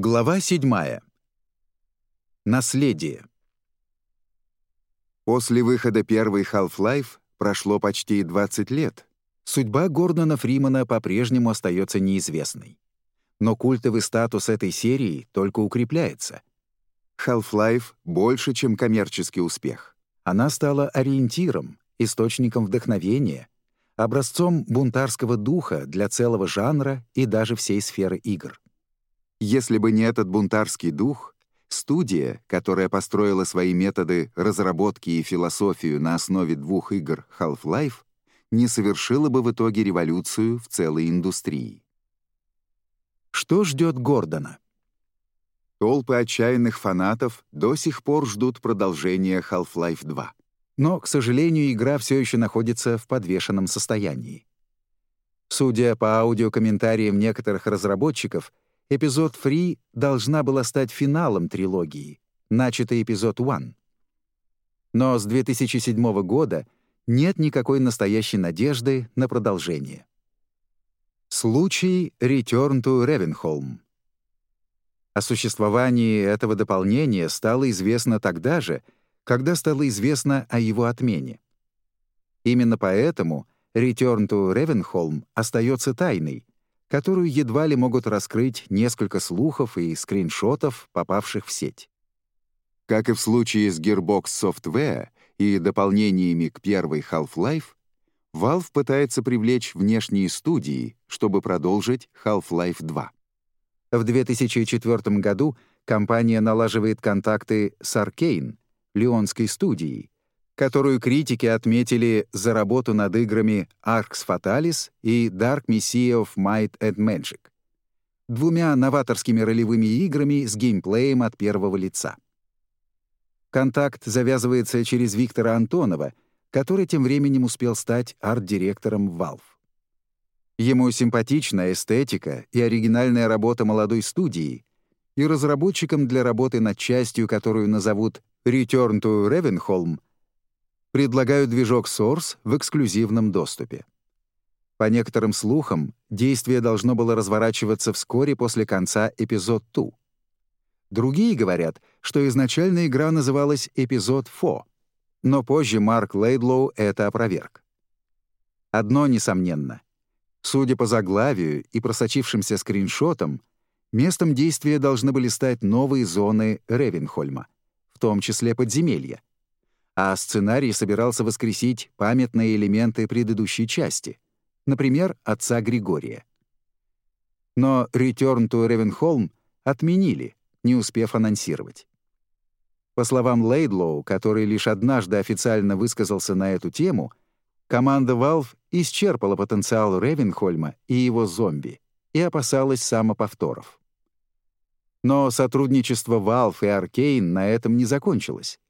Глава 7. Наследие. После выхода первой Half-Life прошло почти 20 лет. Судьба Гордона Фримана по-прежнему остается неизвестной. Но культовый статус этой серии только укрепляется. Half-Life больше, чем коммерческий успех. Она стала ориентиром, источником вдохновения, образцом бунтарского духа для целого жанра и даже всей сферы игр. Если бы не этот бунтарский дух, студия, которая построила свои методы разработки и философию на основе двух игр Half-Life, не совершила бы в итоге революцию в целой индустрии. Что ждет Гордона? Толпы отчаянных фанатов до сих пор ждут продолжения Half-Life 2. Но, к сожалению, игра все еще находится в подвешенном состоянии. Судя по аудиокомментариям некоторых разработчиков, эпизод Free должна была стать финалом трилогии, начатый эпизод One. Но с 2007 года нет никакой настоящей надежды на продолжение. Случай Return to Ravenholm. О существовании этого дополнения стало известно тогда же, когда стало известно о его отмене. Именно поэтому Return to Ravenholm остается тайной, которую едва ли могут раскрыть несколько слухов и скриншотов, попавших в сеть. Как и в случае с Gearbox Software и дополнениями к первой Half-Life, Valve пытается привлечь внешние студии, чтобы продолжить Half-Life 2. В 2004 году компания налаживает контакты с Arkane, лионской студией, которую критики отметили за работу над играми Arx Fatalis и Dark Messiah of Might and Magic, двумя новаторскими ролевыми играми с геймплеем от первого лица. Контакт завязывается через Виктора Антонова, который тем временем успел стать арт-директором Valve. Ему симпатична эстетика и оригинальная работа молодой студии, и разработчикам для работы над частью, которую назовут «Return to Ravenholm», предлагают движок Source в эксклюзивном доступе. По некоторым слухам, действие должно было разворачиваться вскоре после конца эпизод 2. Другие говорят, что изначально игра называлась эпизод 4, но позже Марк Лейдлоу это опроверг. Одно несомненно. Судя по заглавию и просочившимся скриншотам, местом действия должны были стать новые зоны Ревенхольма, в том числе подземелья а сценарий собирался воскресить памятные элементы предыдущей части, например, отца Григория. Но Return to Ravenholm отменили, не успев анонсировать. По словам Лейдлоу, который лишь однажды официально высказался на эту тему, команда Valve исчерпала потенциал Ревенхольма и его зомби и опасалась самоповторов. Но сотрудничество Valve и Arkane на этом не закончилось.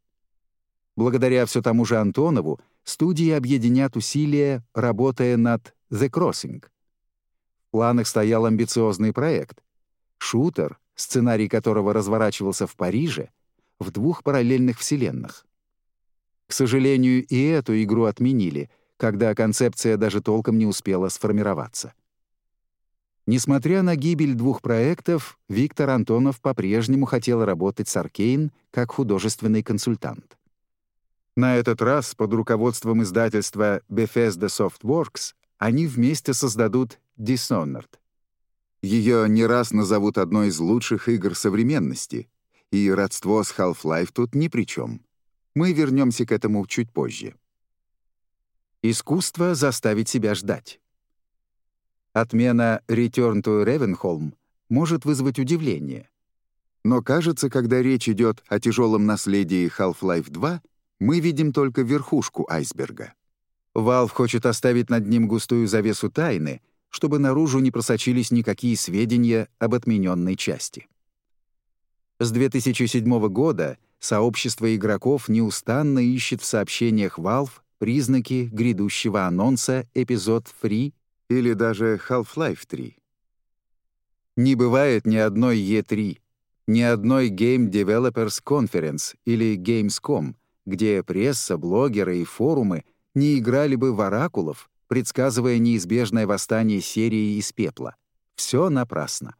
Благодаря все тому же Антонову студии объединят усилия, работая над «The Crossing». В планах стоял амбициозный проект. Шутер, сценарий которого разворачивался в Париже, в двух параллельных вселенных. К сожалению, и эту игру отменили, когда концепция даже толком не успела сформироваться. Несмотря на гибель двух проектов, Виктор Антонов по-прежнему хотел работать с Аркейн как художественный консультант. На этот раз под руководством издательства Bethesda Softworks они вместе создадут Dishonored. Ее не раз назовут одной из лучших игр современности, и родство с Half-Life тут ни при чем. Мы вернемся к этому чуть позже. Искусство заставить себя ждать. Отмена Return to Ravenholm может вызвать удивление. Но кажется, когда речь идет о тяжелом наследии Half-Life 2, мы видим только верхушку айсберга. Valve хочет оставить над ним густую завесу тайны, чтобы наружу не просочились никакие сведения об отмененной части. С 2007 года сообщество игроков неустанно ищет в сообщениях Valve признаки грядущего анонса эпизод Free или даже Half-Life 3. Не бывает ни одной E3, ни одной Game Developers Conference или Gamescom — где пресса, блогеры и форумы не играли бы в оракулов, предсказывая неизбежное восстание серии из пепла. Все напрасно.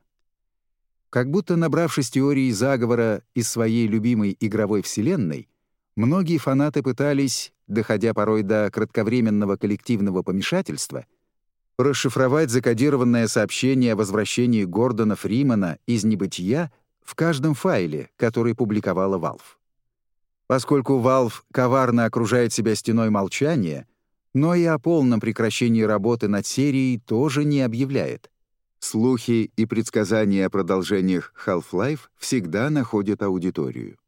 Как будто набравшись теории заговора из своей любимой игровой вселенной, многие фанаты пытались, доходя порой до кратковременного коллективного помешательства, расшифровать закодированное сообщение о возвращении Гордона Фримана из небытия в каждом файле, который публиковала Valve. Поскольку Valve коварно окружает себя стеной молчания, но и о полном прекращении работы над серией тоже не объявляет — Слухи и предсказания о продолжениях Half-Life всегда находят аудиторию.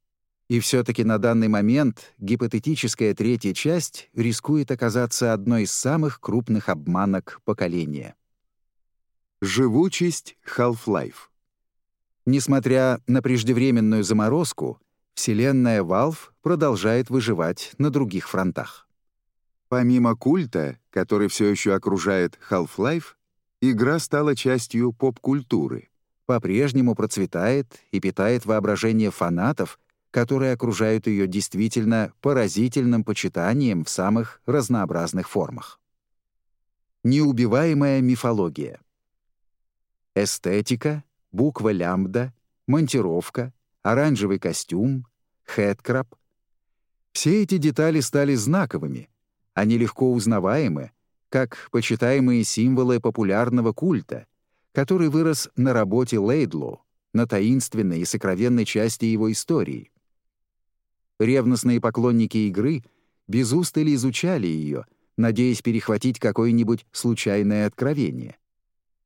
И все-таки на данный момент гипотетическая третья часть рискует оказаться одной из самых крупных обманок поколения. Живучесть Half-Life Несмотря на преждевременную заморозку, вселенная Valve продолжает выживать на других фронтах. Помимо культа, который все еще окружает Half-Life, Игра стала частью поп-культуры, по-прежнему процветает и питает воображение фанатов, которые окружают ее действительно поразительным почитанием в самых разнообразных формах. Неубиваемая мифология. Эстетика, буква лямбда, монтировка, оранжевый костюм, хэткраб. Все эти детали стали знаковыми, они легко узнаваемы, как почитаемые символы популярного культа, который вырос на работе Лейдлу, на таинственной и сокровенной части его истории. Ревностные поклонники игры без устали изучали ее, надеясь перехватить какое-нибудь случайное откровение.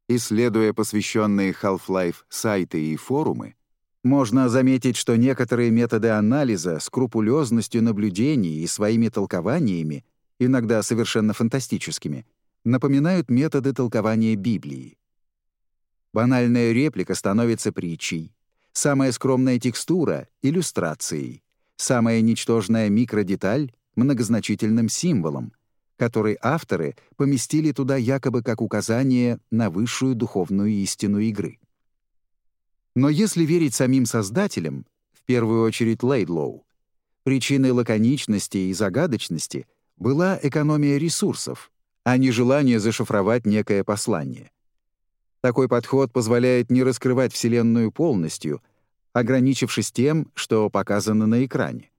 Исследуя посвященные Half-Life сайты и форумы, можно заметить, что некоторые методы анализа скрупулезностью наблюдений и своими толкованиями иногда совершенно фантастическими, напоминают методы толкования Библии. Банальная реплика становится притчей, самая скромная текстура — иллюстрацией, самая ничтожная микродеталь — многозначительным символом, который авторы поместили туда якобы как указание на высшую духовную истину игры. Но если верить самим создателям, в первую очередь Лейдлоу, причиной лаконичности и загадочности была экономия ресурсов, а не желание зашифровать некое послание. Такой подход позволяет не раскрывать Вселенную полностью, ограничившись тем, что показано на экране.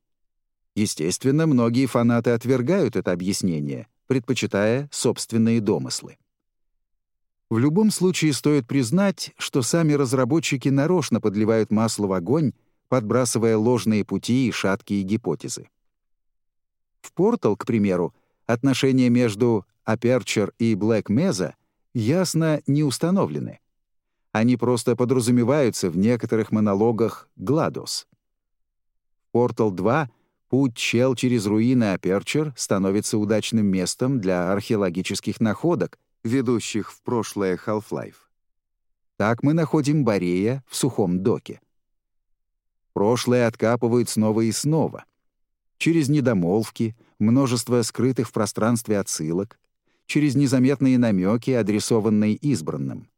Естественно, многие фанаты отвергают это объяснение, предпочитая собственные домыслы. В любом случае стоит признать, что сами разработчики нарочно подливают масло в огонь, подбрасывая ложные пути и шаткие гипотезы. В Portal, к примеру, отношения между Aperture и Black Mesa ясно не установлены. Они просто подразумеваются в некоторых монологах GLaDOS. В Portal 2 путь чел через руины Aperture становится удачным местом для археологических находок, ведущих в прошлое Half-Life. Так мы находим Борея в сухом доке. Прошлое откапывают снова и снова — через недомолвки, множество скрытых в пространстве отсылок, через незаметные намеки, адресованные избранным.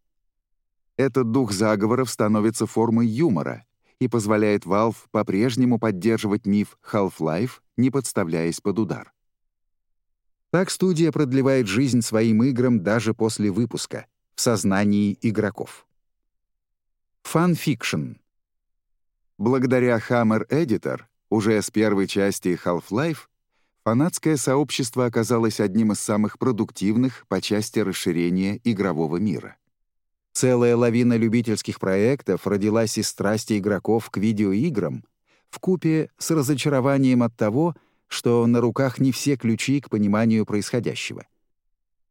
Этот дух заговоров становится формой юмора и позволяет Valve по-прежнему поддерживать миф Half-Life, не подставляясь под удар. Так студия продлевает жизнь своим играм даже после выпуска, в сознании игроков. Фанфикшн. Благодаря Hammer Editor уже с первой части Half-Life фанатское сообщество оказалось одним из самых продуктивных по части расширения игрового мира. Целая лавина любительских проектов родилась из страсти игроков к видеоиграм, вкупе с разочарованием от того, что на руках не все ключи к пониманию происходящего.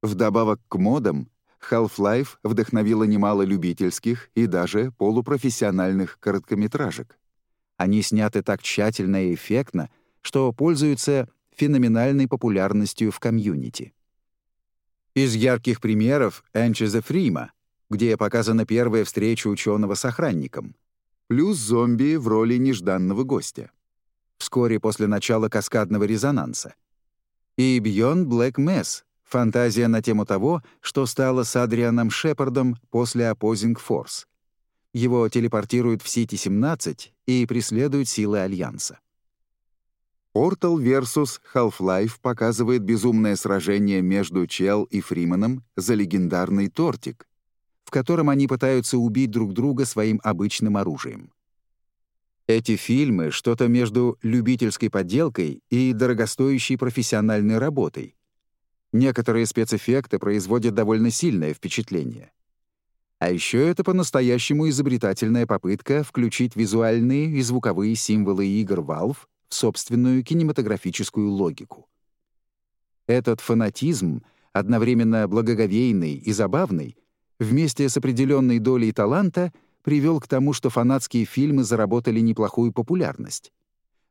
Вдобавок к модам, Half-Life вдохновила немало любительских и даже полупрофессиональных короткометражек. Они сняты так тщательно и эффектно, что пользуются феноменальной популярностью в комьюнити. Из ярких примеров Энчеза Фрима, где показана первая встреча ученого с охранником, плюс зомби в роли нежданного гостя. Вскоре после начала каскадного резонанса. И Beyond Black Mess — фантазия на тему того, что стало с Адрианом Шепардом после Opposing Force — его телепортируют в Сити-17 и преследуют силы Альянса. Portal vs. Half-Life показывает безумное сражение между Чел и Фриманом за легендарный тортик, в котором они пытаются убить друг друга своим обычным оружием. Эти фильмы — что-то между любительской подделкой и дорогостоящей профессиональной работой. Некоторые спецэффекты производят довольно сильное впечатление. А еще это по-настоящему изобретательная попытка включить визуальные и звуковые символы игр Valve в собственную кинематографическую логику. Этот фанатизм, одновременно благоговейный и забавный, вместе с определенной долей таланта привел к тому, что фанатские фильмы заработали неплохую популярность.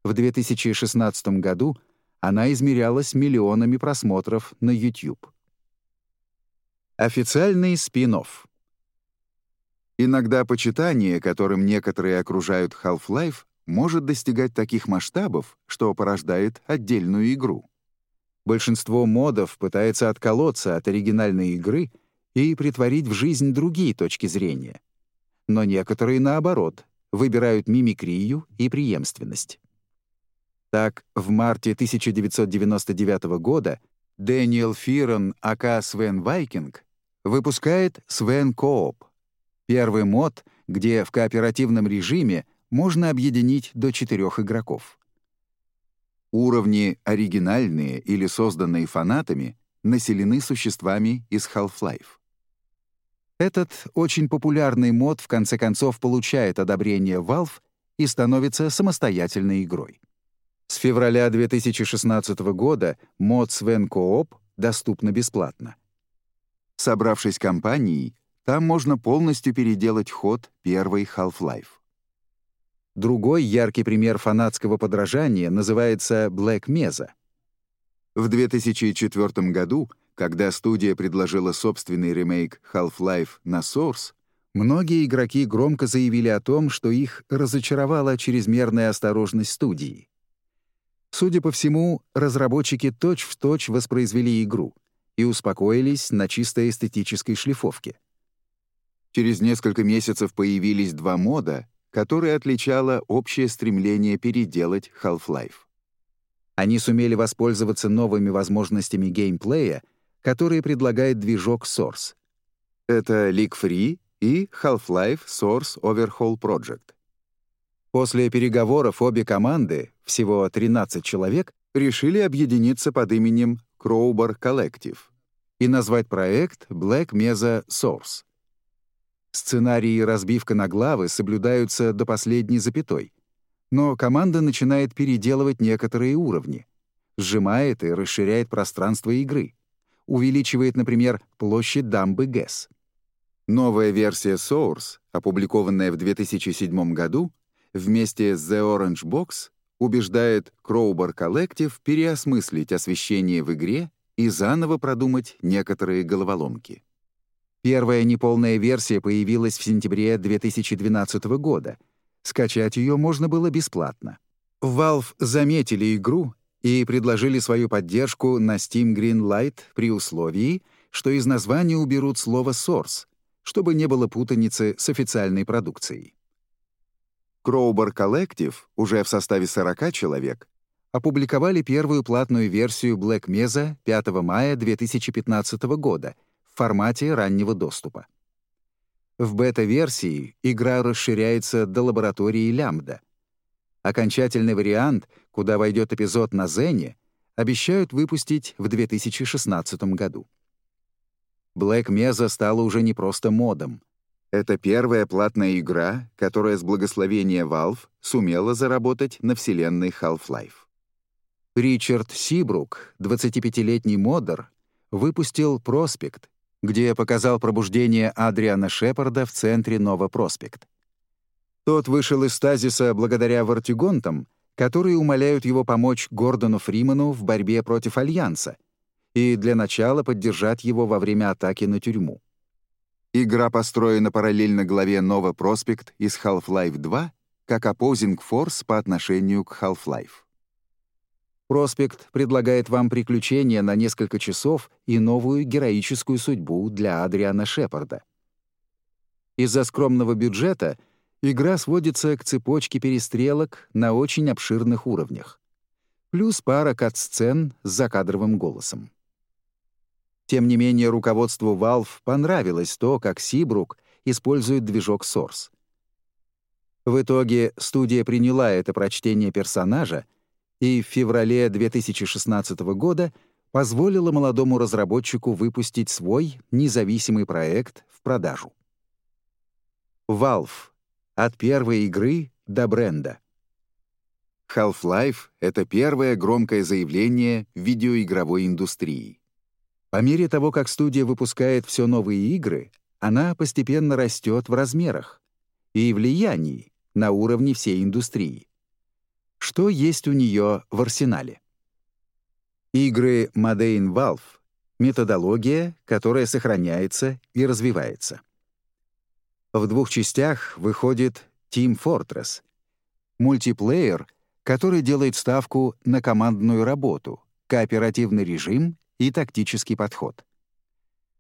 В 2016 году она измерялась миллионами просмотров на YouTube. Официальный спин -офф. Иногда почитание, которым некоторые окружают Half-Life, может достигать таких масштабов, что порождает отдельную игру. Большинство модов пытается отколоться от оригинальной игры и претворить в жизнь другие точки зрения. Но некоторые, наоборот, выбирают мимикрию и преемственность. Так, в марте 1999 года Дэниел Фирон, aka Sven Viking, выпускает Sven Co-op, первый мод, где в кооперативном режиме можно объединить до четырех игроков. Уровни, оригинальные или созданные фанатами, населены существами из Half-Life. Этот очень популярный мод в конце концов получает одобрение Valve и становится самостоятельной игрой. С февраля 2016 года мод Sven Coop доступна бесплатно. Собравшись компанией, там можно полностью переделать ход первой Half-Life. Другой яркий пример фанатского подражания называется Black Mesa. В 2004 году, когда студия предложила собственный ремейк Half-Life на Source, многие игроки громко заявили о том, что их разочаровала чрезмерная осторожность студии. Судя по всему, разработчики точь-в-точь точь воспроизвели игру и успокоились на чисто эстетической шлифовке. Через несколько месяцев появились два мода, которое отличало общее стремление переделать Half-Life. Они сумели воспользоваться новыми возможностями геймплея, которые предлагает движок Source. Это League Free и Half-Life Source Overhaul Project. После переговоров обе команды, всего 13 человек, решили объединиться под именем Crowbar Collective и назвать проект Black Mesa Source. Сценарии разбивка на главы соблюдаются до последней запятой. Но команда начинает переделывать некоторые уровни. Сжимает и расширяет пространство игры. Увеличивает, например, площадь дамбы ГЭС. Новая версия Source, опубликованная в 2007 году, вместе с The Orange Box убеждает Crowbar Collective переосмыслить освещение в игре и заново продумать некоторые головоломки. Первая неполная версия появилась в сентябре 2012 года. Скачать ее можно было бесплатно. Valve заметили игру и предложили свою поддержку на Steam Greenlight при условии, что из названия уберут слово Source, чтобы не было путаницы с официальной продукцией. Crowbar Collective, уже в составе 40 человек, опубликовали первую платную версию Black Mesa 5 мая 2015 года — в формате раннего доступа. В бета-версии игра расширяется до лаборатории лямбда. Окончательный вариант, куда войдет эпизод на Зене, обещают выпустить в 2016 году. Black Mesa стала уже не просто модом. Это первая платная игра, которая с благословения Valve сумела заработать на вселенной Half-Life. Ричард Сибрук, 25-летний модер, выпустил «Проспект», где показал пробуждение Адриана Шепарда в центре Нова-Проспект. Тот вышел из стазиса благодаря вартигонтам, которые умоляют его помочь Гордону Фриману в борьбе против Альянса и для начала поддержать его во время атаки на тюрьму. Игра построена параллельно главе Нова Проспект из Half-Life 2 как opposing force по отношению к Half-Life. Проспект предлагает вам приключения на несколько часов и новую героическую судьбу для Адриана Шепарда. Из-за скромного бюджета игра сводится к цепочке перестрелок на очень обширных уровнях. Плюс пара кат-сцен с закадровым голосом. Тем не менее, руководству Valve понравилось то, как Seabrook использует движок Source. В итоге студия приняла это прочтение персонажа и в феврале 2016 года позволила молодому разработчику выпустить свой независимый проект в продажу. Valve. От первой игры до бренда. Half-Life — это первое громкое заявление видеоигровой индустрии. По мере того, как студия выпускает все новые игры, она постепенно растет в размерах и влиянии на уровне всей индустрии. Что есть у нее в арсенале? Игры Made Valve — методология, которая сохраняется и развивается. В двух частях выходит Team Fortress — мультиплеер, который делает ставку на командную работу, кооперативный режим и тактический подход.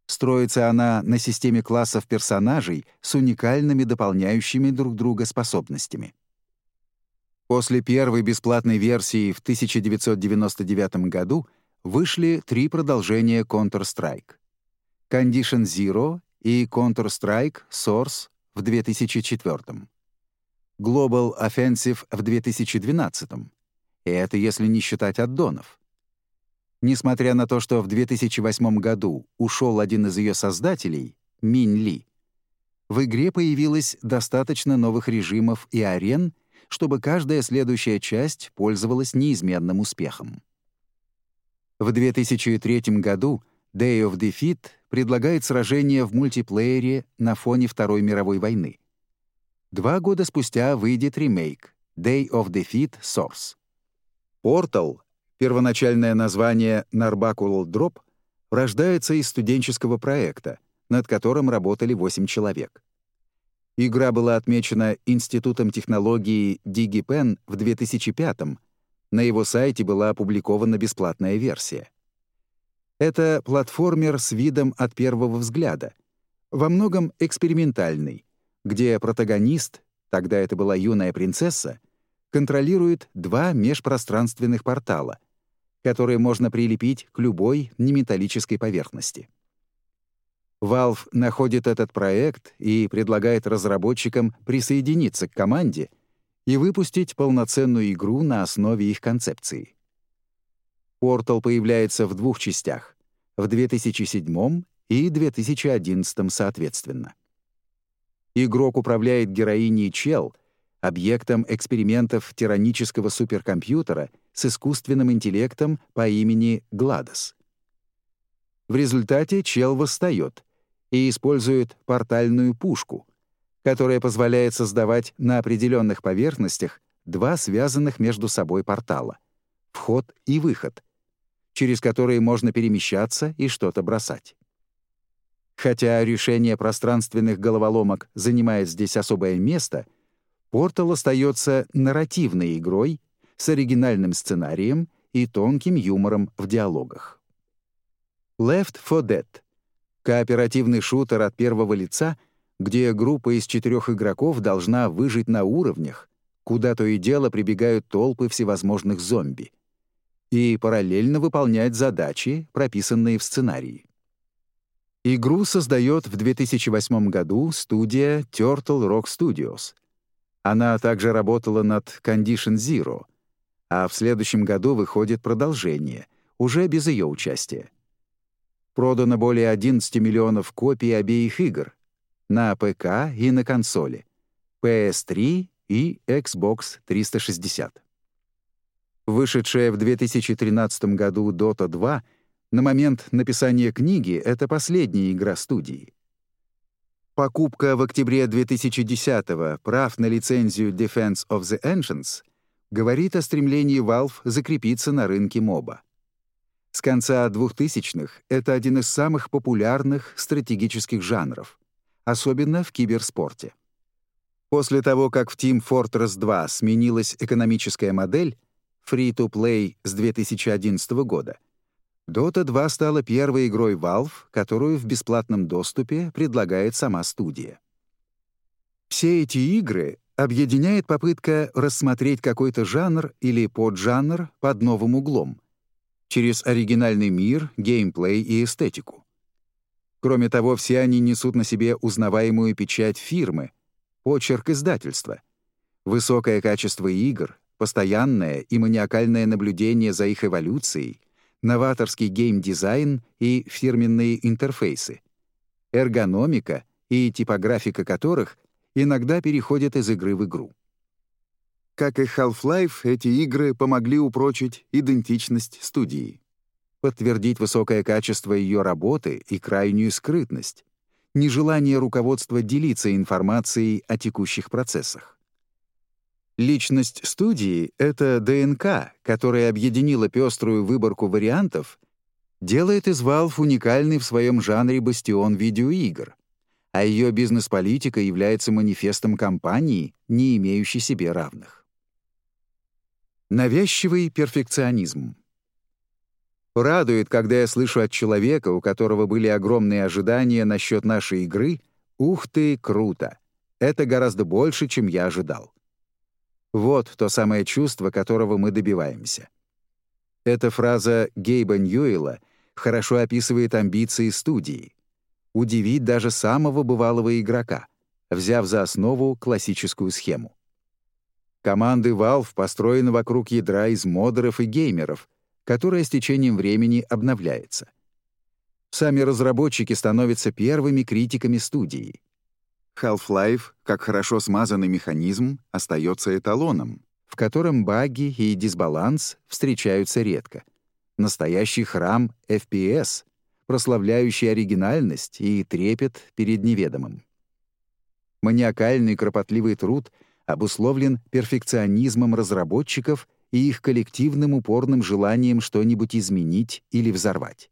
Строится она на системе классов персонажей с уникальными дополняющими друг друга способностями. После первой бесплатной версии в 1999 году вышли три продолжения Counter-Strike. Condition Zero и Counter-Strike Source в 2004. Global Offensive в 2012. И это если не считать аддонов. Несмотря на то, что в 2008 году ушел один из ее создателей, Минь Ли, в игре появилось достаточно новых режимов и арен — чтобы каждая следующая часть пользовалась неизменным успехом. В 2003 году Day of Defeat предлагает сражение в мультиплеере на фоне Второй мировой войны. Два года спустя выйдет ремейк Day of Defeat Source. Portal, первоначальное название Narbacular Drop, рождается из студенческого проекта, над которым работали 8 человек. Игра была отмечена Институтом технологии DigiPen в 2005 -м. На его сайте была опубликована бесплатная версия. Это платформер с видом от первого взгляда, во многом экспериментальный, где протагонист, тогда это была юная принцесса, контролирует два межпространственных портала, которые можно прилепить к любой неметаллической поверхности. Valve находит этот проект и предлагает разработчикам присоединиться к команде и выпустить полноценную игру на основе их концепции. Portal появляется в двух частях — в 2007 и 2011 соответственно. Игрок управляет героиней Чел, объектом экспериментов тиранического суперкомпьютера с искусственным интеллектом по имени Гладос. В результате Чел восстает, и использует портальную пушку, которая позволяет создавать на определенных поверхностях два связанных между собой портала — вход и выход, через которые можно перемещаться и что-то бросать. Хотя решение пространственных головоломок занимает здесь особое место, Портал остается нарративной игрой с оригинальным сценарием и тонким юмором в диалогах. Left 4 Dead — Кооперативный шутер от первого лица, где группа из четырех игроков должна выжить на уровнях, куда то и дело прибегают толпы всевозможных зомби, и параллельно выполнять задачи, прописанные в сценарии. Игру создает в 2008 году студия Turtle Rock Studios. Она также работала над Condition Zero, а в следующем году выходит продолжение, уже без ее участия. Продано более 11 миллионов копий обеих игр на ПК и на консоли, PS3 и Xbox 360. Вышедшая в 2013 году Dota 2 на момент написания книги — это последняя игра студии. Покупка в октябре 2010 прав на лицензию Defense of the Ancients говорит о стремлении Valve закрепиться на рынке моба. С конца 2000-х это один из самых популярных стратегических жанров, особенно в киберспорте. После того, как в Team Fortress 2 сменилась экономическая модель Free-to-Play с 2011 года, Dota 2 стала первой игрой Valve, которую в бесплатном доступе предлагает сама студия. Все эти игры объединяет попытка рассмотреть какой-то жанр или поджанр под новым углом — через оригинальный мир, геймплей и эстетику. Кроме того, все они несут на себе узнаваемую печать фирмы, почерк издательства, высокое качество игр, постоянное и маниакальное наблюдение за их эволюцией, новаторский геймдизайн и фирменные интерфейсы, эргономика и типографика которых иногда переходят из игры в игру. Как и Half-Life, эти игры помогли упрочить идентичность студии. Подтвердить высокое качество ее работы и крайнюю скрытность, нежелание руководства делиться информацией о текущих процессах. Личность студии — это ДНК, которая объединила пеструю выборку вариантов, делает из Valve уникальный в своем жанре бастион видеоигр, а ее бизнес-политика является манифестом компании, не имеющей себе равных. Навязчивый перфекционизм. Радует, когда я слышу от человека, у которого были огромные ожидания насчет нашей игры, «Ух ты, круто! Это гораздо больше, чем я ожидал». Вот то самое чувство, которого мы добиваемся. Эта фраза Гейба Ньюэлла хорошо описывает амбиции студии. Удивить даже самого бывалого игрока, взяв за основу классическую схему. Команды Valve построены вокруг ядра из модеров и геймеров, которое с течением времени обновляется. Сами разработчики становятся первыми критиками студии. Half-Life, как хорошо смазанный механизм, остается эталоном, в котором баги и дисбаланс встречаются редко. Настоящий храм FPS, прославляющий оригинальность и трепет перед неведомым. Маниакальный кропотливый труд — обусловлен перфекционизмом разработчиков и их коллективным упорным желанием что-нибудь изменить или взорвать.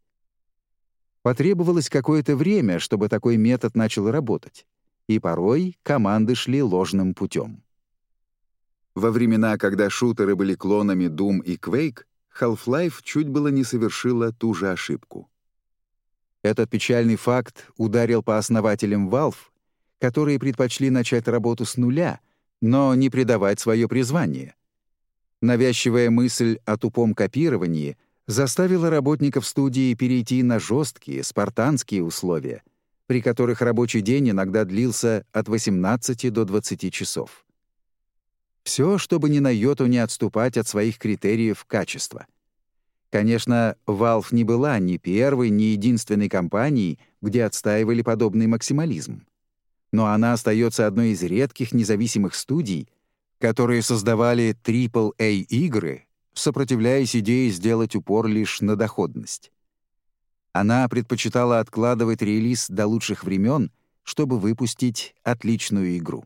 Потребовалось какое-то время, чтобы такой метод начал работать, и порой команды шли ложным путем. Во времена, когда шутеры были клонами Doom и Quake, Half-Life чуть было не совершила ту же ошибку. Этот печальный факт ударил по основателям Valve, которые предпочли начать работу с нуля — но не предавать свое призвание. Навязчивая мысль о тупом копировании заставила работников студии перейти на жесткие, спартанские условия, при которых рабочий день иногда длился от 18 до 20 часов. Все, чтобы ни на йоту не отступать от своих критериев качества. Конечно, Valve не была ни первой, ни единственной компанией, где отстаивали подобный максимализм но она остается одной из редких независимых студий, которые создавали AAA-игры, сопротивляясь идее сделать упор лишь на доходность. Она предпочитала откладывать релиз до лучших времен, чтобы выпустить отличную игру.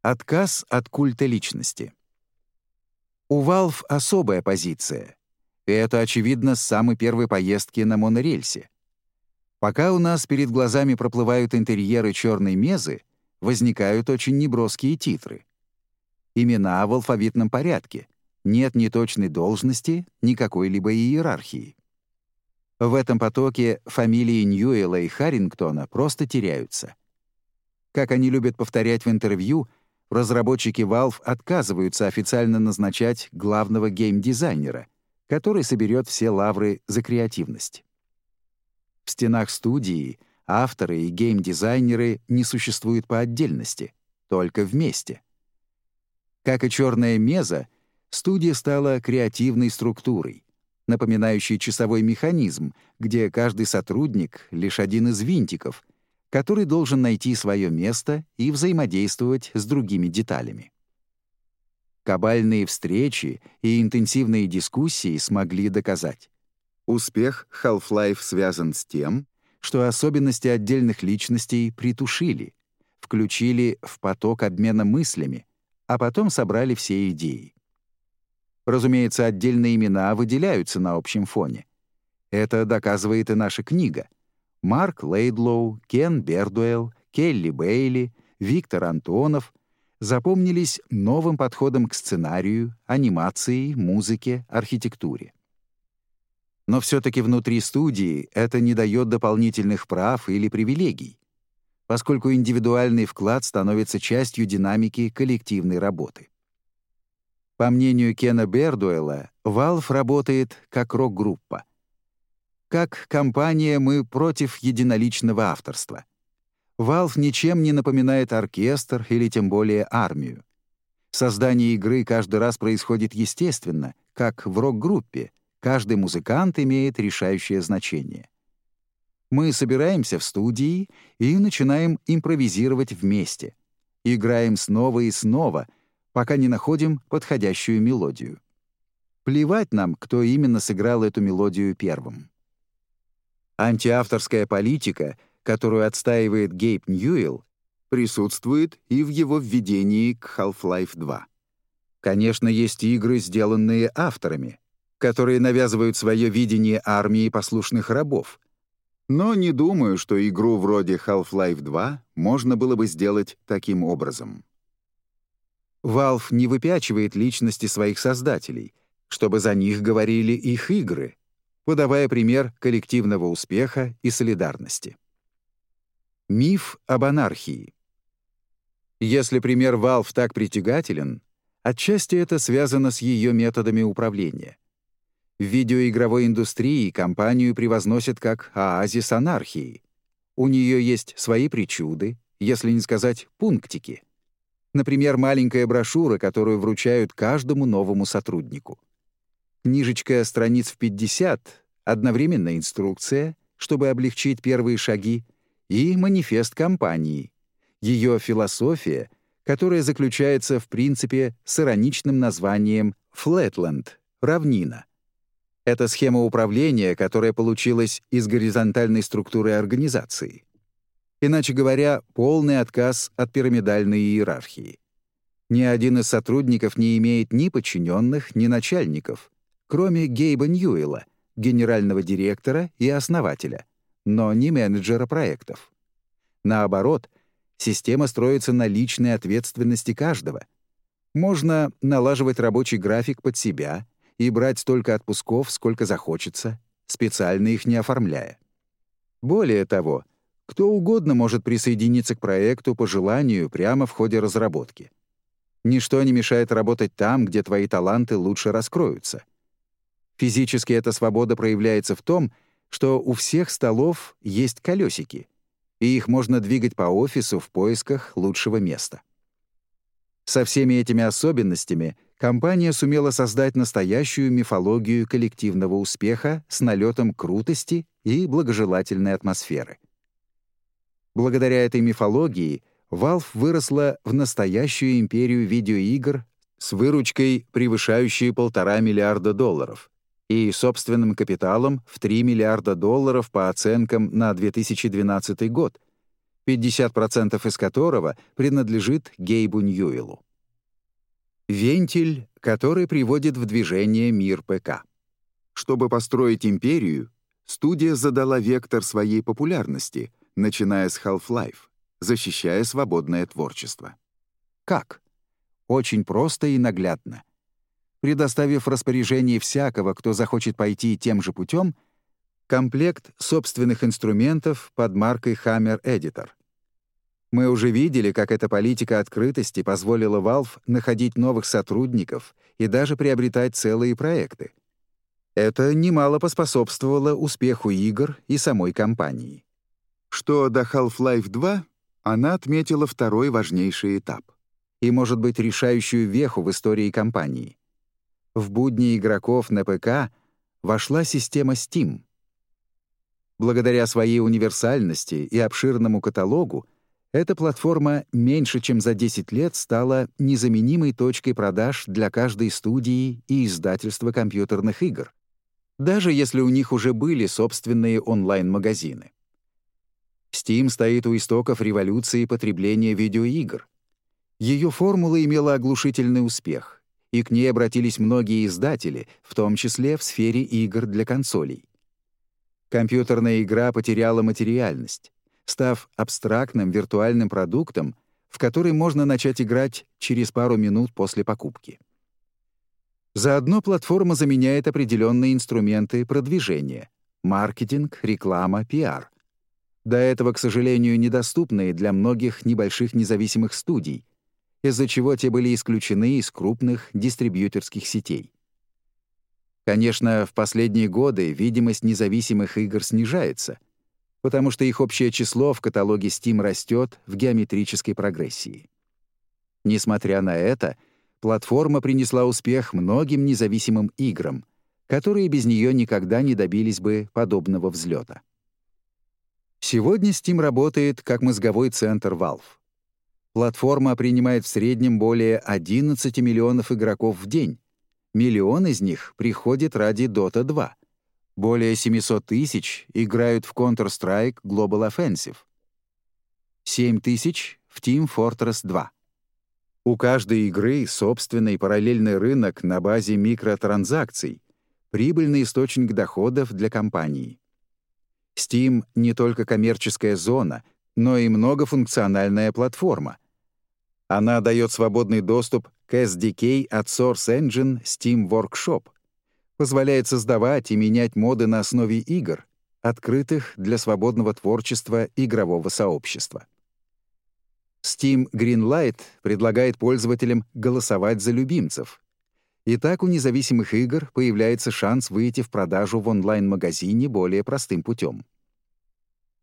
Отказ от культа личности. У Valve особая позиция. И это очевидно с самой первой поездки на монорельсе. Пока у нас перед глазами проплывают интерьеры черной мезы, возникают очень неброские титры. Имена в алфавитном порядке. Нет ни точной должности, ни какой-либо иерархии. В этом потоке фамилии Ньюэлла и Харрингтона просто теряются. Как они любят повторять в интервью, разработчики Valve отказываются официально назначать главного геймдизайнера, который соберет все лавры за креативность. В стенах студии авторы и геймдизайнеры не существуют по отдельности, только вместе. Как и черная меза, студия стала креативной структурой, напоминающей часовой механизм, где каждый сотрудник — лишь один из винтиков, который должен найти свое место и взаимодействовать с другими деталями. Кабальные встречи и интенсивные дискуссии смогли доказать. Успех Half-Life связан с тем, что особенности отдельных личностей притушили, включили в поток обмена мыслями, а потом собрали все идеи. Разумеется, отдельные имена выделяются на общем фоне. Это доказывает и наша книга. Марк Лейдлоу, Кен Бердуэлл, Келли Бейли, Виктор Антонов запомнились новым подходом к сценарию, анимации, музыке, архитектуре. Но все-таки внутри студии это не дает дополнительных прав или привилегий, поскольку индивидуальный вклад становится частью динамики коллективной работы. По мнению Кена Бердуэлла, Valve работает как рок-группа. Как компания мы против единоличного авторства. Valve ничем не напоминает оркестр или тем более армию. Создание игры каждый раз происходит естественно, как в рок-группе. Каждый музыкант имеет решающее значение. Мы собираемся в студии и начинаем импровизировать вместе. Играем снова и снова, пока не находим подходящую мелодию. Плевать нам, кто именно сыграл эту мелодию первым. Антиавторская политика, которую отстаивает Гейб Ньюэлл, присутствует и в его введении к Half-Life 2. Конечно, есть игры, сделанные авторами, которые навязывают свое видение армии послушных рабов. Но не думаю, что игру вроде Half-Life 2 можно было бы сделать таким образом. Valve не выпячивает личности своих создателей, чтобы за них говорили их игры, подавая пример коллективного успеха и солидарности. Миф об анархии. Если пример Valve так притягателен, отчасти это связано с ее методами управления. В видеоигровой индустрии компанию превозносят как оазис анархии. У нее есть свои причуды, если не сказать пунктики. Например, маленькая брошюра, которую вручают каждому новому сотруднику. Книжечка страниц в 50, одновременно инструкция, чтобы облегчить первые шаги, и манифест компании, ее философия, которая заключается в принципе с ироничным названием «Flatland» — «равнина». Это схема управления, которая получилась из горизонтальной структуры организации. Иначе говоря, полный отказ от пирамидальной иерархии. Ни один из сотрудников не имеет ни подчиненных, ни начальников, кроме Гейба Ньюэлла, генерального директора и основателя, но не менеджера проектов. Наоборот — Система строится на личной ответственности каждого. Можно налаживать рабочий график под себя и брать столько отпусков, сколько захочется, специально их не оформляя. Более того, кто угодно может присоединиться к проекту по желанию прямо в ходе разработки. Ничто не мешает работать там, где твои таланты лучше раскроются. Физически эта свобода проявляется в том, что у всех столов есть колесики, и их можно двигать по офису в поисках лучшего места. Со всеми этими особенностями компания сумела создать настоящую мифологию коллективного успеха с налетом крутости и благожелательной атмосферы. Благодаря этой мифологии Valve выросла в настоящую империю видеоигр с выручкой, превышающей полтора миллиарда долларов, и собственным капиталом в 3 миллиарда долларов по оценкам на 2012 год, 50% из которого принадлежит Гейбу Ньюэлу. Вентиль, который приводит в движение мир ПК. Чтобы построить империю, студия задала вектор своей популярности, начиная с Half-Life, защищая свободное творчество. Как? Очень просто и наглядно — предоставив распоряжение всякого, кто захочет пойти тем же путем, комплект собственных инструментов под маркой Hammer Editor. Мы уже видели, как эта политика открытости позволила Valve находить новых сотрудников и даже приобретать целые проекты. Это немало поспособствовало успеху игр и самой компании. Что до Half-Life 2, она отметила второй важнейший этап и, может быть, решающую веху в истории компании в будни игроков на ПК вошла система Steam. Благодаря своей универсальности и обширному каталогу, эта платформа меньше чем за 10 лет стала незаменимой точкой продаж для каждой студии и издательства компьютерных игр, даже если у них уже были собственные онлайн-магазины. Steam стоит у истоков революции потребления видеоигр. Ее формула имела оглушительный успех — и к ней обратились многие издатели, в том числе в сфере игр для консолей. Компьютерная игра потеряла материальность, став абстрактным виртуальным продуктом, в который можно начать играть через пару минут после покупки. Заодно платформа заменяет определенные инструменты продвижения — маркетинг, реклама, пиар. До этого, к сожалению, недоступные для многих небольших независимых студий — из-за чего те были исключены из крупных дистрибьюторских сетей. Конечно, в последние годы видимость независимых игр снижается, потому что их общее число в каталоге Steam растет в геометрической прогрессии. Несмотря на это, платформа принесла успех многим независимым играм, которые без нее никогда не добились бы подобного взлета. Сегодня Steam работает как мозговой центр Valve. Платформа принимает в среднем более 11 миллионов игроков в день, Миллион из них приходит ради Dota 2. Более 700 тысяч играют в Counter-Strike Global Offensive. 7 тысяч в Team Fortress 2. У каждой игры собственный параллельный рынок на базе микротранзакций, прибыльный источник доходов для компании. Steam — не только коммерческая зона, но и многофункциональная платформа. Она дает свободный доступ к SDK от Source Engine Steam Workshop. Позволяет создавать и менять моды на основе игр, открытых для свободного творчества игрового сообщества. Steam Greenlight предлагает пользователям голосовать за любимцев. И так у независимых игр появляется шанс выйти в продажу в онлайн-магазине более простым путем.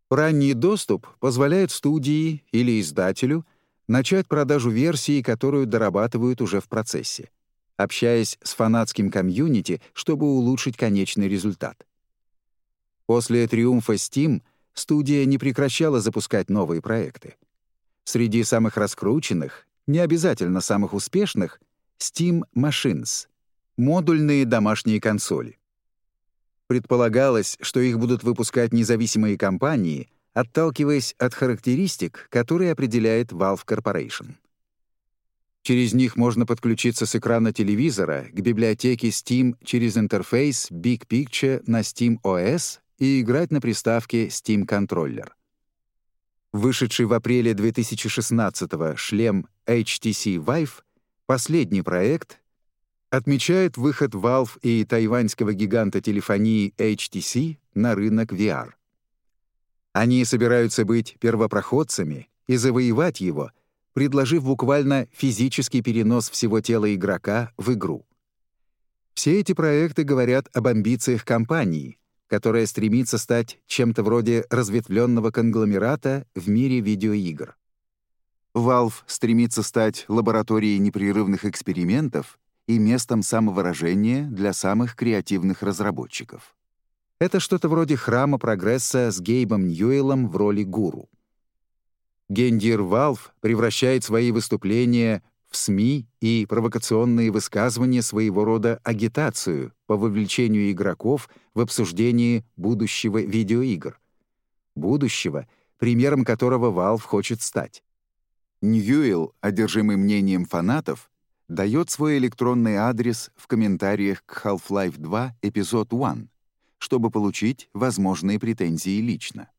Ранний доступ позволяет студии или издателю — начать продажу версии, которую дорабатывают уже в процессе, общаясь с фанатским комьюнити, чтобы улучшить конечный результат. После триумфа Steam студия не прекращала запускать новые проекты. Среди самых раскрученных, не обязательно самых успешных, Steam Machines — модульные домашние консоли. Предполагалось, что их будут выпускать независимые компании — отталкиваясь от характеристик, которые определяет Valve Corporation. Через них можно подключиться с экрана телевизора к библиотеке Steam через интерфейс Big Picture на Steam OS и играть на приставке Steam Controller. Вышедший в апреле 2016 шлем HTC Vive, последний проект, отмечает выход Valve и тайваньского гиганта телефонии HTC на рынок VR. Они собираются быть первопроходцами и завоевать его, предложив буквально физический перенос всего тела игрока в игру. Все эти проекты говорят об амбициях компании, которая стремится стать чем-то вроде разветвленного конгломерата в мире видеоигр. Valve стремится стать лабораторией непрерывных экспериментов и местом самовыражения для самых креативных разработчиков. Это что-то вроде храма прогресса с Гейбом Ньюэлом в роли гуру. Гендир Валв превращает свои выступления в СМИ и провокационные высказывания своего рода агитацию по вовлечению игроков в обсуждение будущего видеоигр. Будущего, примером которого Valve хочет стать. Ньюэлл, одержимый мнением фанатов, дает свой электронный адрес в комментариях к Half-Life 2 эпизод 1, чтобы получить возможные претензии лично.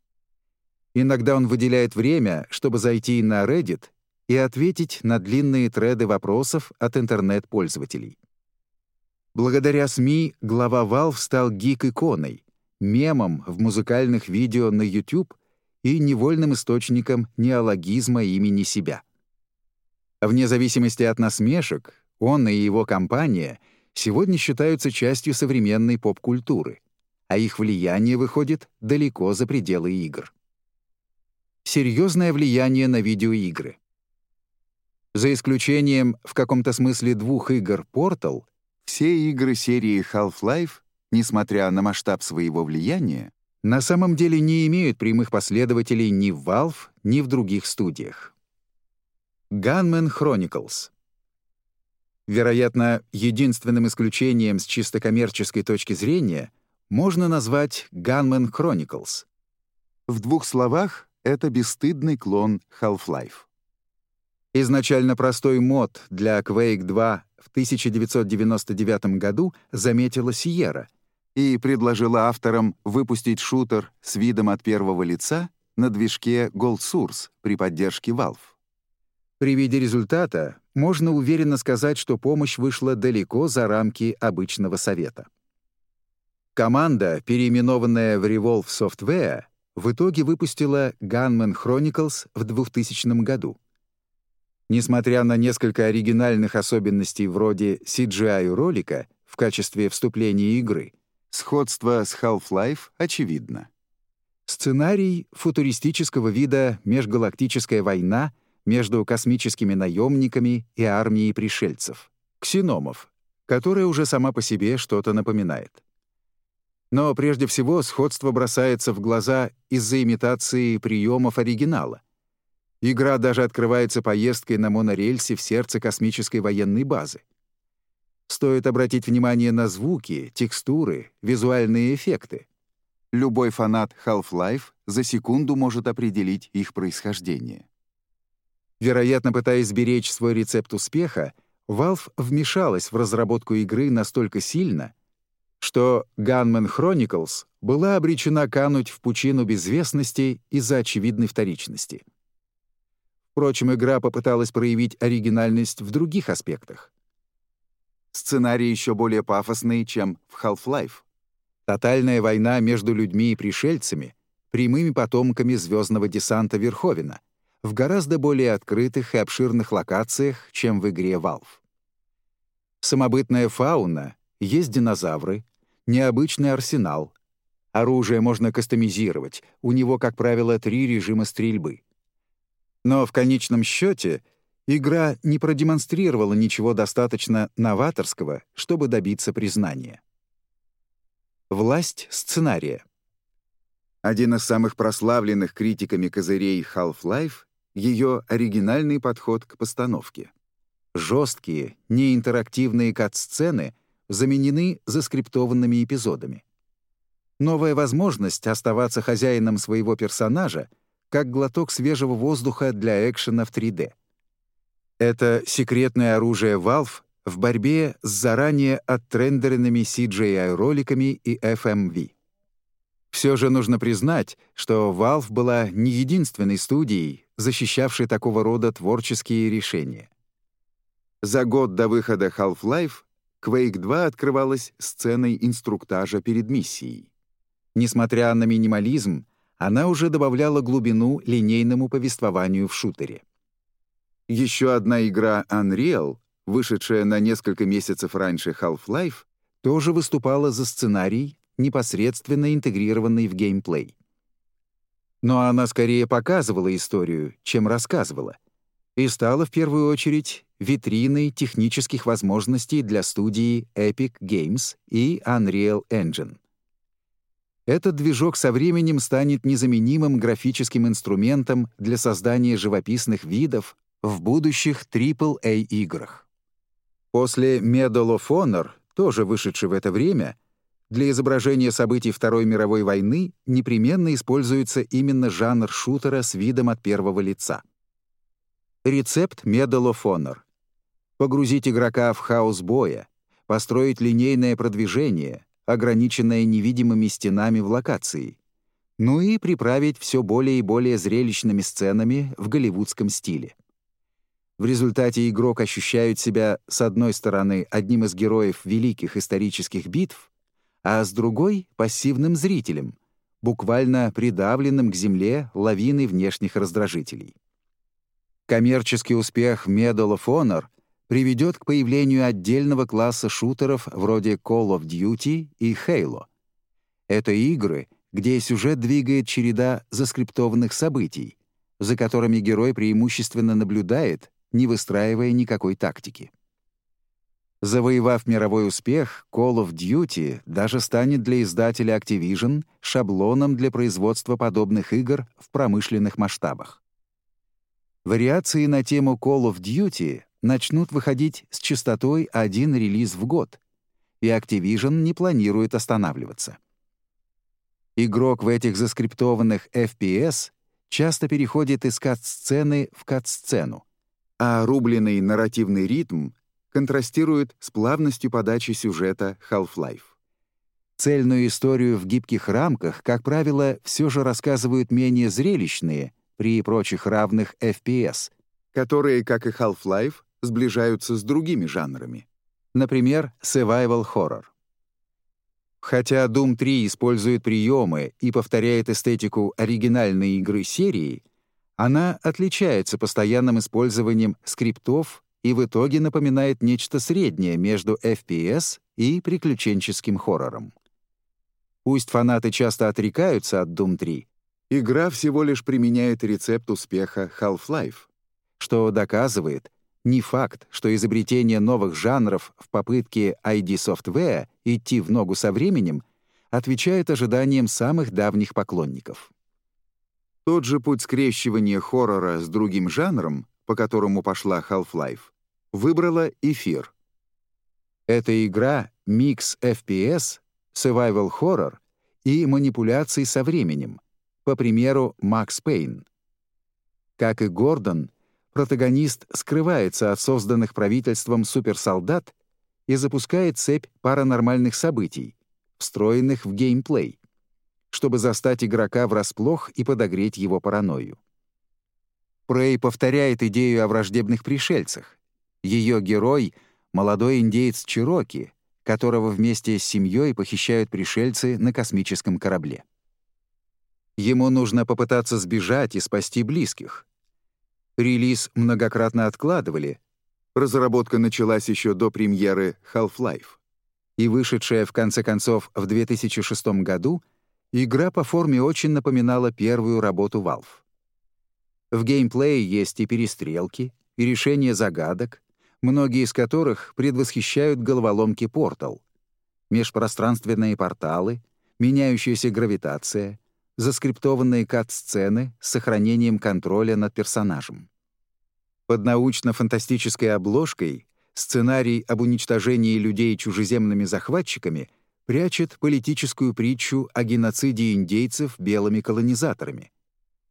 Иногда он выделяет время, чтобы зайти на Reddit и ответить на длинные треды вопросов от интернет-пользователей. Благодаря СМИ глава Valve стал гик-иконой, мемом в музыкальных видео на YouTube и невольным источником неологизма имени себя. Вне зависимости от насмешек, он и его компания сегодня считаются частью современной поп-культуры — а их влияние выходит далеко за пределы игр. Серьезное влияние на видеоигры. За исключением в каком-то смысле двух игр Portal, все игры серии Half-Life, несмотря на масштаб своего влияния, на самом деле не имеют прямых последователей ни в Valve, ни в других студиях. Gunman Chronicles Вероятно, единственным исключением с чисто коммерческой точки зрения можно назвать Gunman Chronicles. В двух словах, это бесстыдный клон Half-Life. Изначально простой мод для Quake 2 в 1999 году заметила Sierra и предложила авторам выпустить шутер с видом от первого лица на движке Gold Source при поддержке Valve. При виде результата можно уверенно сказать, что помощь вышла далеко за рамки обычного совета. Команда, переименованная в Revolve Software, в итоге выпустила Gunman Chronicles в 2000 году. Несмотря на несколько оригинальных особенностей вроде CGI-ролика в качестве вступления игры, сходство с Half-Life очевидно. Сценарий футуристического вида «Межгалактическая война» между космическими наемниками и армией пришельцев, ксеномов, которая уже сама по себе что-то напоминает. Но прежде всего сходство бросается в глаза из-за имитации приемов оригинала. Игра даже открывается поездкой на монорельсе в сердце космической военной базы. Стоит обратить внимание на звуки, текстуры, визуальные эффекты. Любой фанат Half-Life за секунду может определить их происхождение. Вероятно, пытаясь сберечь свой рецепт успеха, Valve вмешалась в разработку игры настолько сильно, что Gunman Chronicles была обречена кануть в пучину безвестности из-за очевидной вторичности. Впрочем, игра попыталась проявить оригинальность в других аспектах. Сценарий еще более пафосный, чем в Half-Life. Тотальная война между людьми и пришельцами, прямыми потомками звездного десанта Верховина — в гораздо более открытых и обширных локациях, чем в игре Valve. Самобытная фауна, есть динозавры, необычный арсенал. Оружие можно кастомизировать, у него, как правило, три режима стрельбы. Но в конечном счете игра не продемонстрировала ничего достаточно новаторского, чтобы добиться признания. Власть сценария. Один из самых прославленных критиками козырей Half-Life ее оригинальный подход к постановке. Жесткие, неинтерактивные кат-сцены заменены заскриптованными эпизодами. Новая возможность оставаться хозяином своего персонажа как глоток свежего воздуха для экшена в 3D. Это секретное оружие Valve в борьбе с заранее оттрендеренными CGI-роликами и FMV. Все же нужно признать, что Valve была не единственной студией, защищавшей такого рода творческие решения. За год до выхода Half-Life Quake 2 открывалась сценой инструктажа перед миссией. Несмотря на минимализм, она уже добавляла глубину линейному повествованию в шутере. Еще одна игра Unreal, вышедшая на несколько месяцев раньше Half-Life, тоже выступала за сценарий непосредственно интегрированный в геймплей. Но она скорее показывала историю, чем рассказывала, и стала в первую очередь витриной технических возможностей для студии Epic Games и Unreal Engine. Этот движок со временем станет незаменимым графическим инструментом для создания живописных видов в будущих AAA-играх. После Medal of Honor, тоже вышедшей в это время, для изображения событий Второй мировой войны непременно используется именно жанр шутера с видом от первого лица. Рецепт Medal of Honor. Погрузить игрока в хаос боя, построить линейное продвижение, ограниченное невидимыми стенами в локации, ну и приправить все более и более зрелищными сценами в голливудском стиле. В результате игрок ощущает себя, с одной стороны, одним из героев великих исторических битв, а с другой — пассивным зрителем, буквально придавленным к земле лавиной внешних раздражителей. Коммерческий успех Medal of Honor приведет к появлению отдельного класса шутеров вроде Call of Duty и Halo. Это игры, где сюжет двигает череда заскриптованных событий, за которыми герой преимущественно наблюдает, не выстраивая никакой тактики. Завоевав мировой успех, Call of Duty даже станет для издателя Activision шаблоном для производства подобных игр в промышленных масштабах. Вариации на тему Call of Duty начнут выходить с частотой один релиз в год, и Activision не планирует останавливаться. Игрок в этих заскриптованных FPS часто переходит из кат-сцены в кат-сцену, а рубленый нарративный ритм контрастирует с плавностью подачи сюжета Half-Life. Цельную историю в гибких рамках, как правило, все же рассказывают менее зрелищные, при прочих равных FPS, которые, как и Half-Life, сближаются с другими жанрами. Например, survival horror. Хотя Doom 3 использует приемы и повторяет эстетику оригинальной игры серии, Она отличается постоянным использованием скриптов и в итоге напоминает нечто среднее между FPS и приключенческим хоррором. Пусть фанаты часто отрекаются от Doom 3, игра всего лишь применяет рецепт успеха Half-Life, что доказывает, не факт, что изобретение новых жанров в попытке ID Software идти в ногу со временем отвечает ожиданиям самых давних поклонников. Тот же путь скрещивания хоррора с другим жанром, по которому пошла Half-Life, выбрала «Эфир». Эта игра — микс FPS, survival horror и манипуляций со временем, по примеру Макс Пейн. Как и Гордон, протагонист скрывается от созданных правительством суперсолдат и запускает цепь паранормальных событий, встроенных в геймплей чтобы застать игрока врасплох и подогреть его паранойю. Прей повторяет идею о враждебных пришельцах. Ее герой — молодой индеец Чироки, которого вместе с семьей похищают пришельцы на космическом корабле. Ему нужно попытаться сбежать и спасти близких. Релиз многократно откладывали. Разработка началась еще до премьеры Half-Life. И вышедшая в конце концов в 2006 году — Игра по форме очень напоминала первую работу Valve. В геймплее есть и перестрелки, и решение загадок, многие из которых предвосхищают головоломки Portal, межпространственные порталы, меняющаяся гравитация, заскриптованные кат-сцены с сохранением контроля над персонажем. Под научно-фантастической обложкой сценарий об уничтожении людей чужеземными захватчиками — прячет политическую притчу о геноциде индейцев белыми колонизаторами.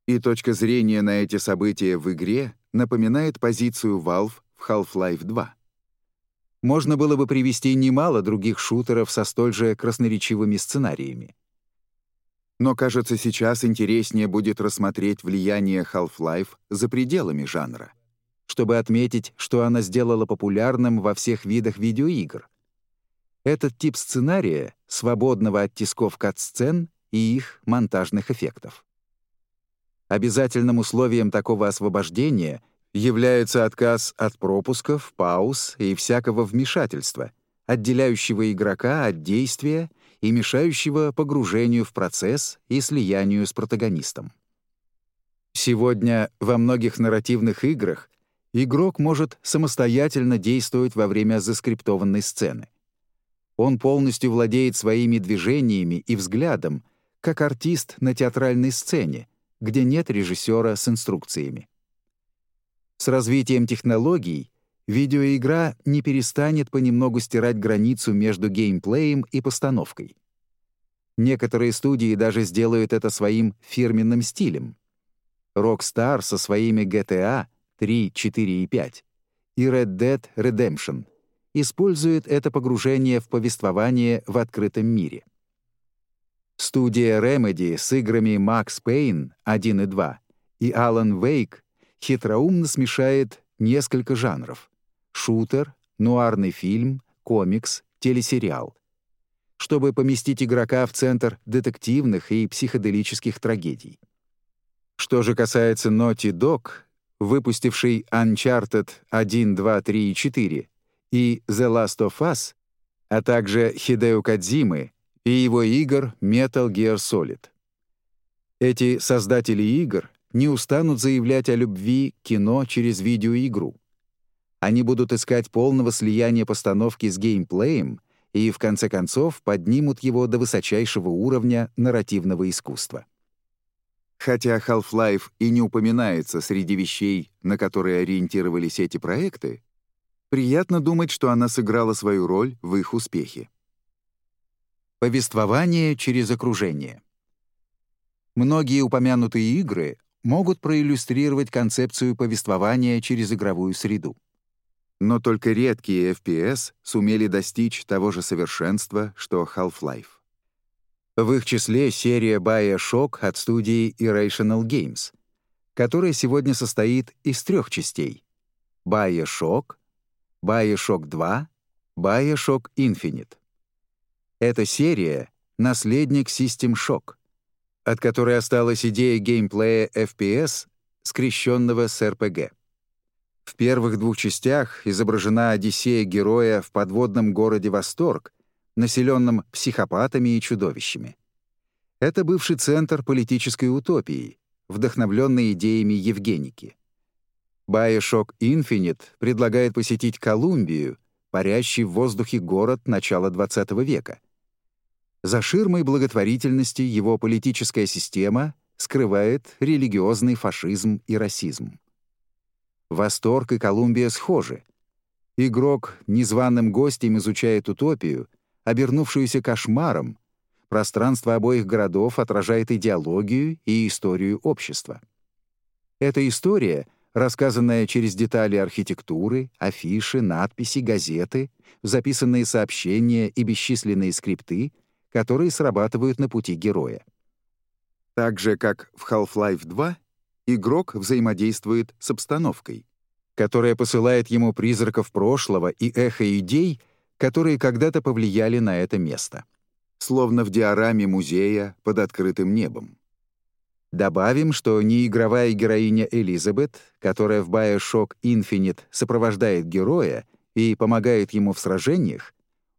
И точка зрения на эти события в игре напоминает позицию Valve в Half-Life 2. Можно было бы привести немало других шутеров со столь же красноречивыми сценариями. Но, кажется, сейчас интереснее будет рассмотреть влияние Half-Life за пределами жанра, чтобы отметить, что она сделала популярным во всех видах видеоигр — этот тип сценария, свободного от тисков кат-сцен и их монтажных эффектов. Обязательным условием такого освобождения является отказ от пропусков, пауз и всякого вмешательства, отделяющего игрока от действия и мешающего погружению в процесс и слиянию с протагонистом. Сегодня во многих нарративных играх игрок может самостоятельно действовать во время заскриптованной сцены — он полностью владеет своими движениями и взглядом, как артист на театральной сцене, где нет режиссера с инструкциями. С развитием технологий видеоигра не перестанет понемногу стирать границу между геймплеем и постановкой. Некоторые студии даже сделают это своим фирменным стилем. Rockstar со своими GTA 3, 4 и 5 и Red Dead Redemption — использует это погружение в повествование в открытом мире. Студия Remedy с играми Max Payne 1 и 2 и Alan Wake хитроумно смешает несколько жанров — шутер, нуарный фильм, комикс, телесериал — чтобы поместить игрока в центр детективных и психоделических трагедий. Что же касается Naughty Dog, выпустившей Uncharted 1, 2, 3 и 4, и The Last of Us, а также Хидео Кадзимы и его игр Metal Gear Solid. Эти создатели игр не устанут заявлять о любви кино через видеоигру. Они будут искать полного слияния постановки с геймплеем и, в конце концов, поднимут его до высочайшего уровня нарративного искусства. Хотя Half-Life и не упоминается среди вещей, на которые ориентировались эти проекты, Приятно думать, что она сыграла свою роль в их успехе. Повествование через окружение. Многие упомянутые игры могут проиллюстрировать концепцию повествования через игровую среду. Но только редкие FPS сумели достичь того же совершенства, что Half-Life. В их числе серия BioShock от студии Irrational Games, которая сегодня состоит из трех частей — BioShock, Bioshock 2, Bioshock Infinite. Эта серия — наследник System Shock, от которой осталась идея геймплея FPS скрещенного с РПГ. В первых двух частях изображена Одиссея героя в подводном городе Восторг, населенном психопатами и чудовищами. Это бывший центр политической утопии, вдохновленный идеями Евгеники. Bioshock Infinite предлагает посетить Колумбию, парящий в воздухе город начала XX века. За ширмой благотворительности его политическая система скрывает религиозный фашизм и расизм. Восторг и Колумбия схожи. Игрок незваным гостем изучает утопию, обернувшуюся кошмаром. Пространство обоих городов отражает идеологию и историю общества. Эта история, рассказанная через детали архитектуры, афиши, надписи, газеты, записанные сообщения и бесчисленные скрипты, которые срабатывают на пути героя. Так же, как в Half-Life 2, игрок взаимодействует с обстановкой, которая посылает ему призраков прошлого и эхо идей, которые когда-то повлияли на это место. Словно в диораме музея под открытым небом. Добавим, что неигровая героиня Элизабет, которая в Bioshock Infinite сопровождает героя и помогает ему в сражениях,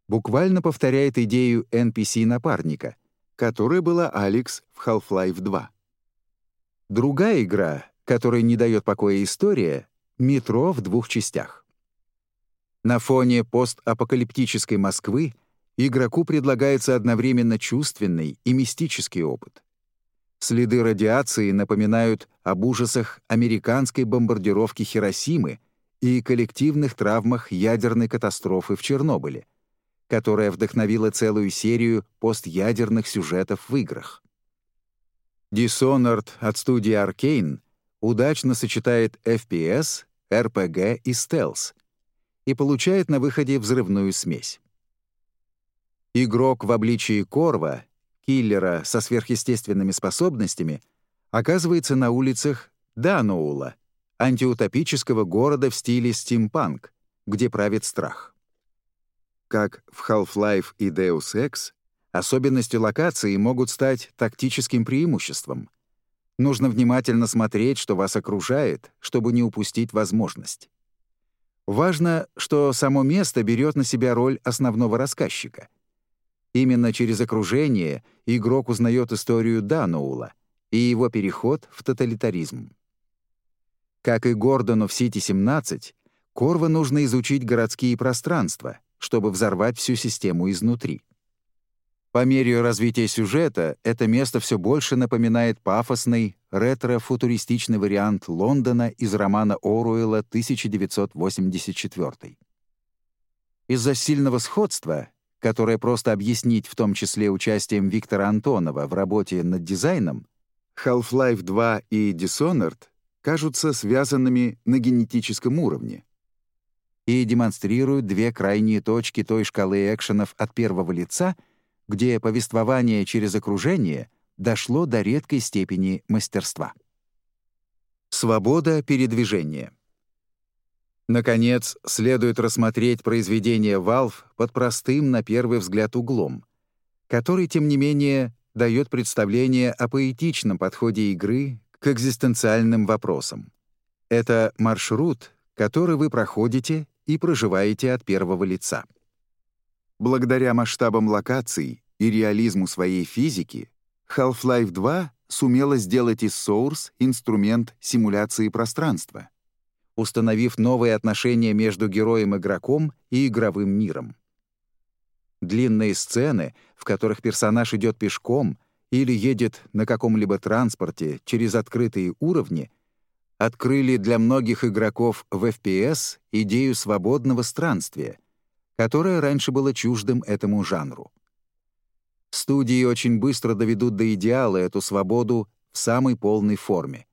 буквально повторяет идею NPC-напарника, которой была Алекс в Half-Life 2. Другая игра, которой не дает покоя история — «Метро» в двух частях. На фоне постапокалиптической Москвы игроку предлагается одновременно чувственный и мистический опыт. Следы радиации напоминают об ужасах американской бомбардировки Хиросимы и коллективных травмах ядерной катастрофы в Чернобыле, которая вдохновила целую серию постядерных сюжетов в играх. Dishonored от студии Arkane удачно сочетает FPS, RPG и стелс и получает на выходе взрывную смесь. Игрок в обличии Корва, киллера со сверхъестественными способностями, оказывается на улицах Даноула, антиутопического города в стиле стимпанк, где правит страх. Как в Half-Life и Deus Ex, Особенности локации могут стать тактическим преимуществом. Нужно внимательно смотреть, что вас окружает, чтобы не упустить возможность. Важно, что само место берет на себя роль основного рассказчика. Именно через окружение игрок узнает историю Даноула и его переход в тоталитаризм. Как и Гордону в Сити-17, Корва нужно изучить городские пространства, чтобы взорвать всю систему изнутри. По мере развития сюжета это место все больше напоминает пафосный ретро-футуристичный вариант Лондона из романа Оруэлла 1984. Из-за сильного сходства, которое просто объяснить в том числе участием Виктора Антонова в работе над дизайном, Half-Life 2 и Dishonored кажутся связанными на генетическом уровне и демонстрируют две крайние точки той шкалы экшенов от первого лица — где повествование через окружение дошло до редкой степени мастерства. Свобода передвижения. Наконец, следует рассмотреть произведение Valve под простым, на первый взгляд, углом, который, тем не менее, дает представление о поэтичном подходе игры к экзистенциальным вопросам. Это маршрут, который вы проходите и проживаете от первого лица. Благодаря масштабам локаций и реализму своей физики, Half-Life 2 сумела сделать из Source инструмент симуляции пространства, установив новые отношения между героем-игроком и игровым миром. Длинные сцены, в которых персонаж идет пешком или едет на каком-либо транспорте через открытые уровни, открыли для многих игроков в FPS идею свободного странствия — которое раньше было чуждым этому жанру. Студии очень быстро доведут до идеала эту свободу в самой полной форме.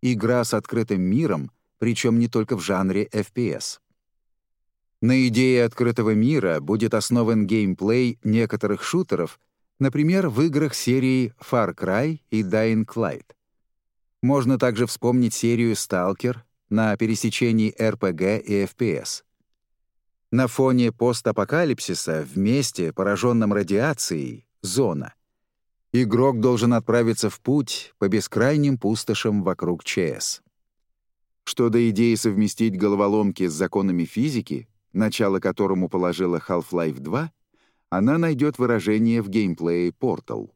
Игра с открытым миром, причем не только в жанре FPS. На идее открытого мира будет основан геймплей некоторых шутеров, например, в играх серии Far Cry и Dying Light. Можно также вспомнить серию Stalker на пересечении RPG и FPS. На фоне постапокалипсиса в месте, пораженном радиацией, зона. Игрок должен отправиться в путь по бескрайним пустошам вокруг ЧС. Что до идеи совместить головоломки с законами физики, начало которому положила Half-Life 2, она найдет выражение в геймплее Portal.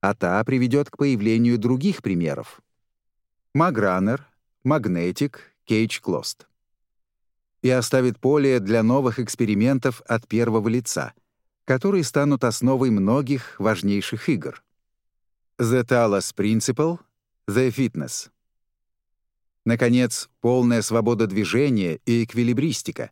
А та приведет к появлению других примеров. Magrunner, Magnetic, Cage Closed. И оставит поле для новых экспериментов от первого лица, которые станут основой многих важнейших игр. The Talos Principle, The Fitness. Наконец, полная свобода движения и эквилибристика.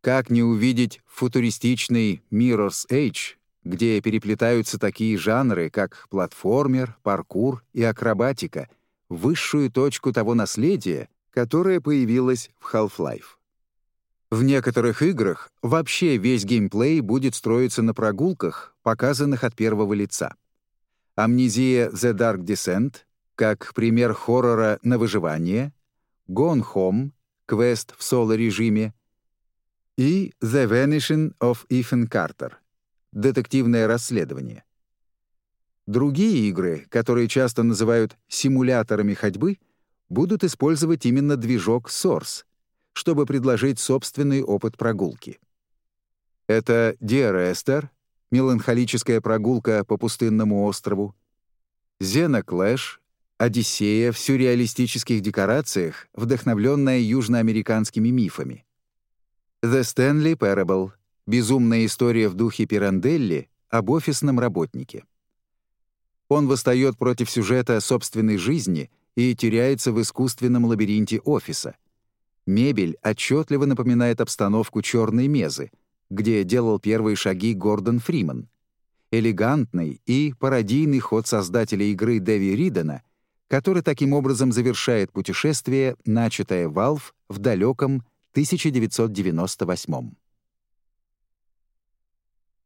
Как не увидеть футуристичный Mirror's Age, где переплетаются такие жанры, как платформер, паркур и акробатика, высшую точку того наследия, которое появилось в Half-Life. В некоторых играх вообще весь геймплей будет строиться на прогулках, показанных от первого лица. Амнезия The Dark Descent, как пример хоррора на выживание, Gone Home, квест в соло-режиме, и The Vanishing of Ethan Carter, детективное расследование. Другие игры, которые часто называют симуляторами ходьбы, будут использовать именно движок Source, чтобы предложить собственный опыт прогулки. Это Dear Esther, меланхолическая прогулка по пустынному острову, Zena Clash, Одиссея в сюрреалистических декорациях, вдохновленная южноамериканскими мифами. The Stanley Parable — безумная история в духе Пиранделли об офисном работнике. Он восстает против сюжета собственной жизни и теряется в искусственном лабиринте офиса. Мебель отчетливо напоминает обстановку черной мезы, где делал первые шаги Гордон Фриман. Элегантный и пародийный ход создателя игры Дэви Ридена — который таким образом завершает путешествие, начатое Valve в далеком 1998 -м.